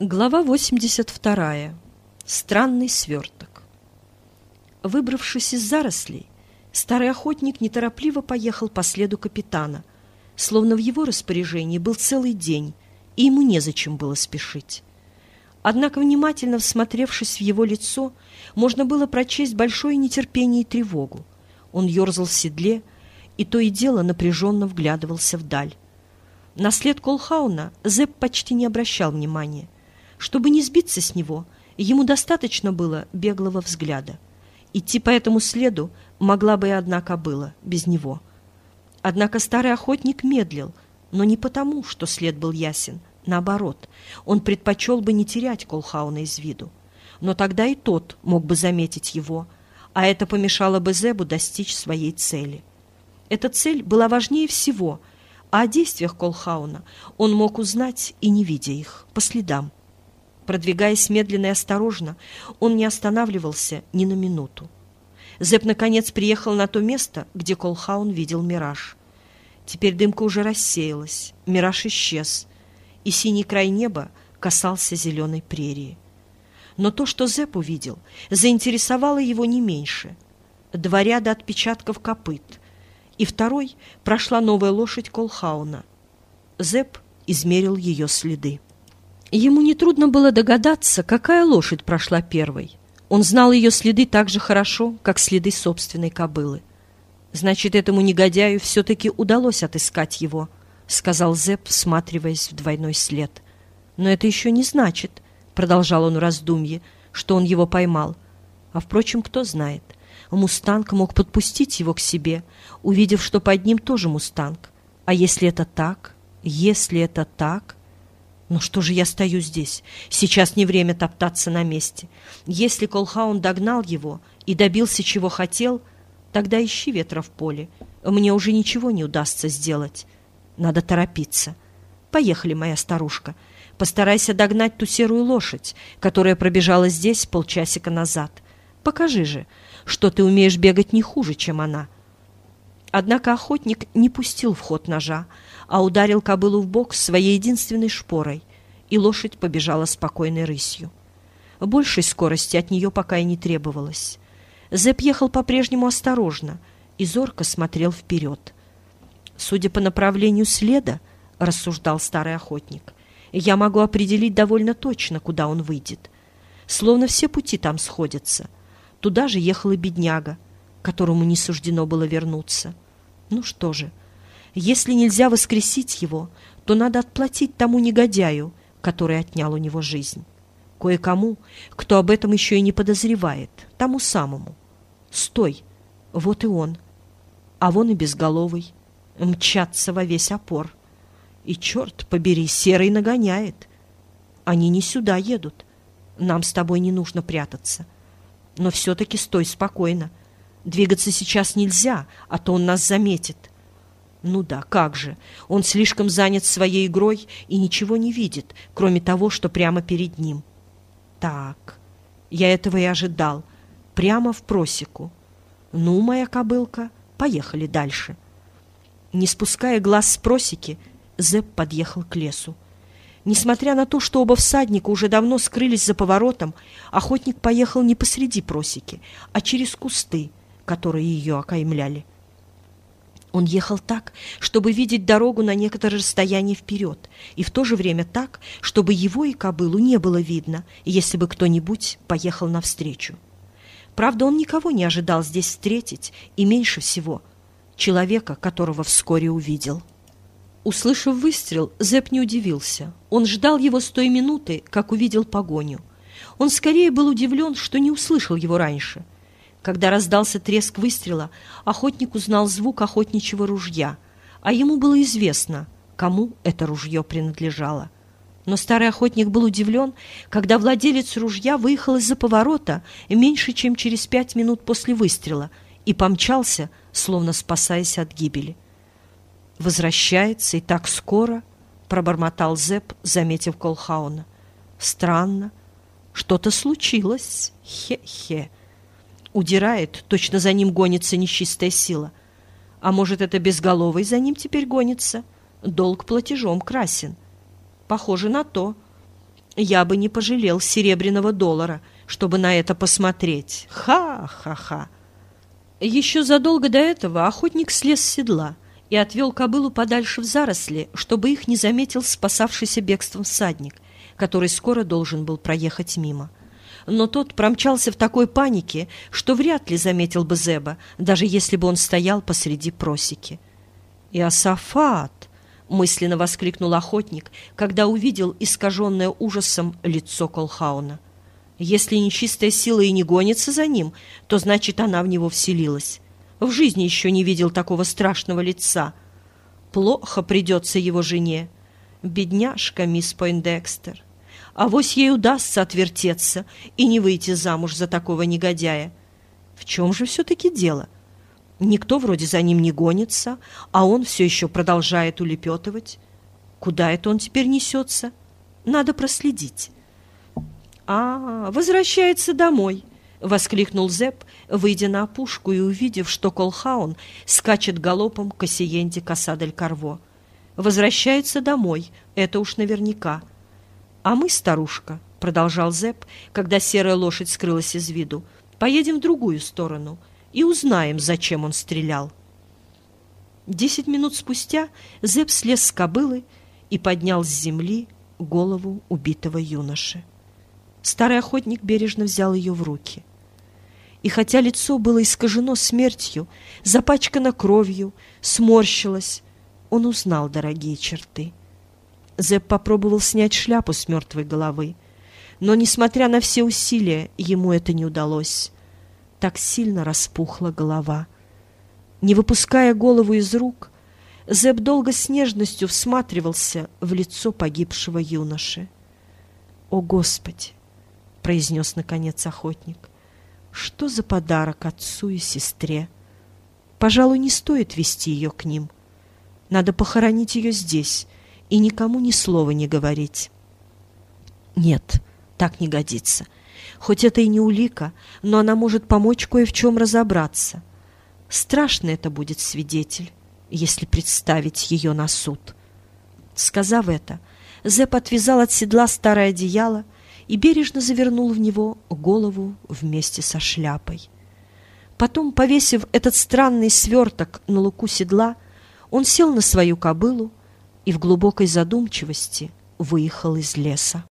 Глава 82. Странный сверток. Выбравшись из зарослей, старый охотник неторопливо поехал по следу капитана, словно в его распоряжении был целый день, и ему незачем было спешить. Однако, внимательно всмотревшись в его лицо, можно было прочесть большое нетерпение и тревогу. Он ерзал в седле и то и дело напряженно вглядывался вдаль. На след Колхауна Зепп почти не обращал внимания. Чтобы не сбиться с него, ему достаточно было беглого взгляда. Идти по этому следу могла бы и одна кобыла, без него. Однако старый охотник медлил, но не потому, что след был ясен. Наоборот, он предпочел бы не терять Колхауна из виду. Но тогда и тот мог бы заметить его, а это помешало бы Зебу достичь своей цели. Эта цель была важнее всего, а о действиях Колхауна он мог узнать и не видя их, по следам. Продвигаясь медленно и осторожно, он не останавливался ни на минуту. Зэп, наконец, приехал на то место, где Колхаун видел мираж. Теперь дымка уже рассеялась, мираж исчез, и синий край неба касался зеленой прерии. Но то, что Зэп увидел, заинтересовало его не меньше. Два ряда отпечатков копыт, и второй прошла новая лошадь Колхауна. Зэп измерил ее следы. Ему нетрудно было догадаться, какая лошадь прошла первой. Он знал ее следы так же хорошо, как следы собственной кобылы. «Значит, этому негодяю все-таки удалось отыскать его», — сказал Зепп, всматриваясь в двойной след. «Но это еще не значит», — продолжал он в раздумье, — «что он его поймал. А, впрочем, кто знает. Мустанг мог подпустить его к себе, увидев, что под ним тоже мустанг. А если это так, если это так...» Но что же я стою здесь? Сейчас не время топтаться на месте. Если Колхаун догнал его и добился, чего хотел, тогда ищи ветра в поле. Мне уже ничего не удастся сделать. Надо торопиться. Поехали, моя старушка. Постарайся догнать ту серую лошадь, которая пробежала здесь полчасика назад. Покажи же, что ты умеешь бегать не хуже, чем она. Однако охотник не пустил в ход ножа, а ударил кобылу в бок своей единственной шпорой, и лошадь побежала спокойной рысью. Большей скорости от нее пока и не требовалось. Зэп ехал по-прежнему осторожно и зорко смотрел вперед. «Судя по направлению следа, — рассуждал старый охотник, — я могу определить довольно точно, куда он выйдет. Словно все пути там сходятся. Туда же ехал и бедняга, которому не суждено было вернуться. Ну что же, если нельзя воскресить его, то надо отплатить тому негодяю, который отнял у него жизнь. Кое-кому, кто об этом еще и не подозревает, тому самому. Стой, вот и он. А вон и безголовый. Мчатся во весь опор. И, черт побери, серый нагоняет. Они не сюда едут. Нам с тобой не нужно прятаться. Но все-таки стой спокойно. Двигаться сейчас нельзя, а то он нас заметит. Ну да, как же. Он слишком занят своей игрой и ничего не видит, кроме того, что прямо перед ним. Так, я этого и ожидал. Прямо в просеку. Ну, моя кобылка, поехали дальше. Не спуская глаз с просеки, Зэп подъехал к лесу. Несмотря на то, что оба всадника уже давно скрылись за поворотом, охотник поехал не посреди просеки, а через кусты, которые ее окаймляли. Он ехал так, чтобы видеть дорогу на некоторое расстояние вперед, и в то же время так, чтобы его и кобылу не было видно, если бы кто-нибудь поехал навстречу. Правда, он никого не ожидал здесь встретить, и меньше всего человека, которого вскоре увидел. Услышав выстрел, Зэп не удивился. Он ждал его с той минуты, как увидел погоню. Он скорее был удивлен, что не услышал его раньше — когда раздался треск выстрела, охотник узнал звук охотничьего ружья, а ему было известно, кому это ружье принадлежало. Но старый охотник был удивлен, когда владелец ружья выехал из-за поворота меньше, чем через пять минут после выстрела и помчался, словно спасаясь от гибели. «Возвращается и так скоро», — пробормотал Зэп, заметив Колхауна. «Странно. Что-то случилось. Хе-хе». Удирает, точно за ним гонится нечистая сила. А может, это безголовый за ним теперь гонится? Долг платежом красен. Похоже на то. Я бы не пожалел серебряного доллара, чтобы на это посмотреть. Ха-ха-ха! Еще задолго до этого охотник слез с седла и отвел кобылу подальше в заросли, чтобы их не заметил спасавшийся бегством всадник, который скоро должен был проехать мимо. Но тот промчался в такой панике, что вряд ли заметил бы Зеба, даже если бы он стоял посреди просеки. «Иосафат!» — мысленно воскликнул охотник, когда увидел искаженное ужасом лицо Колхауна. «Если нечистая сила и не гонится за ним, то значит, она в него вселилась. В жизни еще не видел такого страшного лица. Плохо придется его жене. Бедняжка мисс Пойндекстер. Авось ей удастся отвертеться и не выйти замуж за такого негодяя. В чем же все-таки дело?» Никто вроде за ним не гонится, а он все еще продолжает улепетывать. Куда это он теперь несется? Надо проследить. «А, возвращается домой!» — воскликнул Зеп, выйдя на опушку и увидев, что Колхаун скачет галопом к осиенте Касадель-Карво. «Возвращается домой, это уж наверняка». «А мы, старушка», — продолжал Зеп, когда серая лошадь скрылась из виду, — «поедем в другую сторону» и узнаем, зачем он стрелял. Десять минут спустя Зеп слез с кобылы и поднял с земли голову убитого юноши. Старый охотник бережно взял ее в руки. И хотя лицо было искажено смертью, запачкано кровью, сморщилось, он узнал дорогие черты. Зеп попробовал снять шляпу с мертвой головы, но, несмотря на все усилия, ему это не удалось так сильно распухла голова. Не выпуская голову из рук, Зеб долго с нежностью всматривался в лицо погибшего юноши. «О, Господи!» — произнес наконец охотник. «Что за подарок отцу и сестре? Пожалуй, не стоит вести ее к ним. Надо похоронить ее здесь и никому ни слова не говорить». «Нет, так не годится. Хоть это и не улика, но она может помочь кое в чем разобраться. Страшно это будет свидетель, если представить ее на суд. Сказав это, Зэп отвязал от седла старое одеяло и бережно завернул в него голову вместе со шляпой. Потом, повесив этот странный сверток на луку седла, он сел на свою кобылу и в глубокой задумчивости выехал из леса.